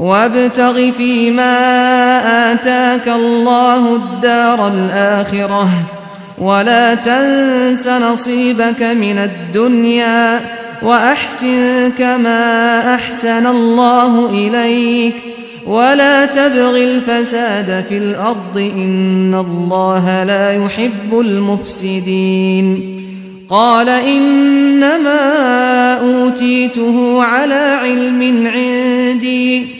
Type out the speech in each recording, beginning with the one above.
وابتغ فيما آتاك الله الدار الآخرة ولا تنس نصيبك من الدنيا وأحسن كما أحسن الله إليك ولا تبغ الفساد في الأرض إن الله لا يحب المفسدين قال إنما أوتيته على علم عندي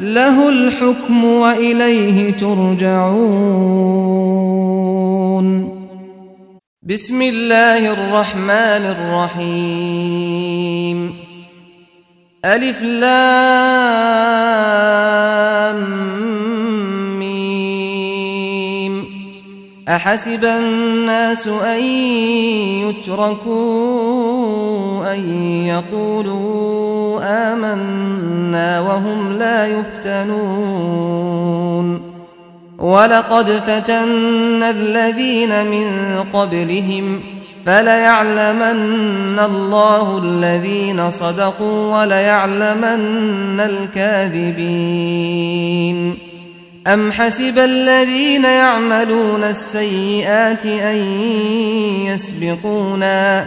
له الحكم وإليه ترجعون. بسم الله الرحمن الرحيم. ألف لام ميم. أحسب الناس أن يتركوا أن يقولون آمنا وهم لا يفتنون. ولقد فتنا الذين من قبلهم فليعلمن الله الذين صدقوا وليعلمن الكاذبين. أم حسب الذين يعملون السيئات أن يسبقونا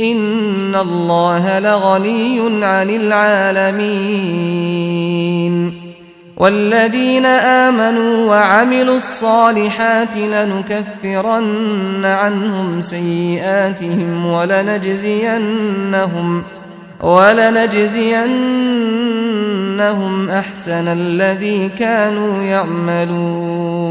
ان الله لغني عن العالمين والذين امنوا وعملوا الصالحات لنكفرن عنهم سيئاتهم ولنجزينهم ولنجزينهم احسن الذي كانوا يعملون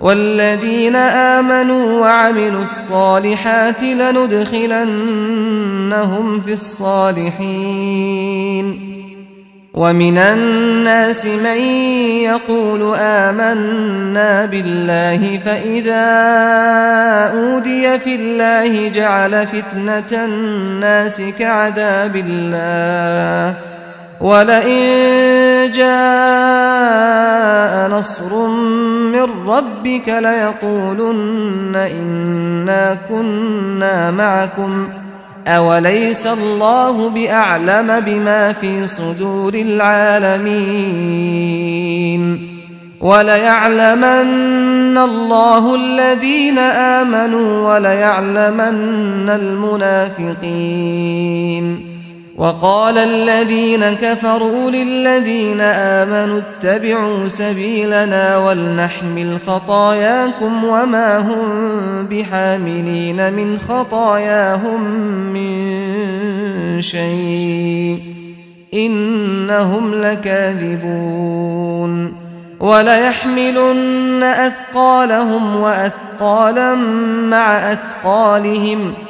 والذين آمنوا وعملوا الصالحات لندخلنهم في الصالحين ومن الناس من يقول آمنا بالله فإذا أودي في الله جعل فتنة الناس كعذاب الله وَلَئِن جَاءَ نَصْرٌ مِّن رَّبِّكَ لَيَقُولُنَّ إِنَّا كُنَّا مَعَكُمْ أَوَلَيْسَ اللَّهُ بِأَعْلَمَ بِمَا فِي صُدُورِ الْعَالَمِينَ وَلَيَعْلَمَنَّ اللَّهُ الَّذِينَ آمَنُوا وَلَيَعْلَمَنَّ الْمُنَافِقِينَ وقال الذين كفروا للذين آمنوا اتبعوا سبيلنا ولنحمل خطاياكم وما هم بحاملين من خطاياهم من شيء إنهم لكاذبون وليحملن أثقالهم وأثقالا مع أثقالهم وَأَثْقَالًا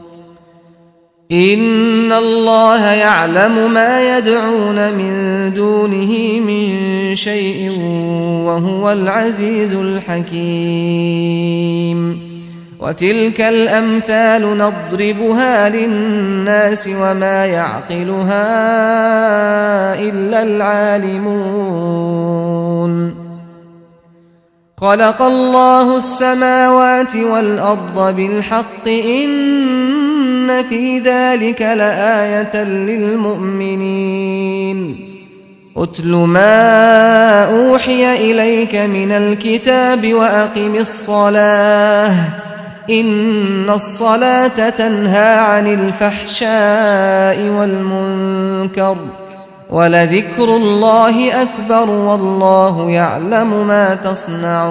ان الله يعلم ما يدعون من دونه من شيء وهو العزيز الحكيم وتلك الامثال نضربها للناس وما يعقلها الا العالمون خلق الله السماوات والارض بالحق ان ان في ذلك لآية للمؤمنين. اتل ما اوحي اليك من الكتاب واقم الصلاة ان الصلاة تنهى عن الفحشاء والمنكر ولذكر الله اكبر والله يعلم ما تصنعون.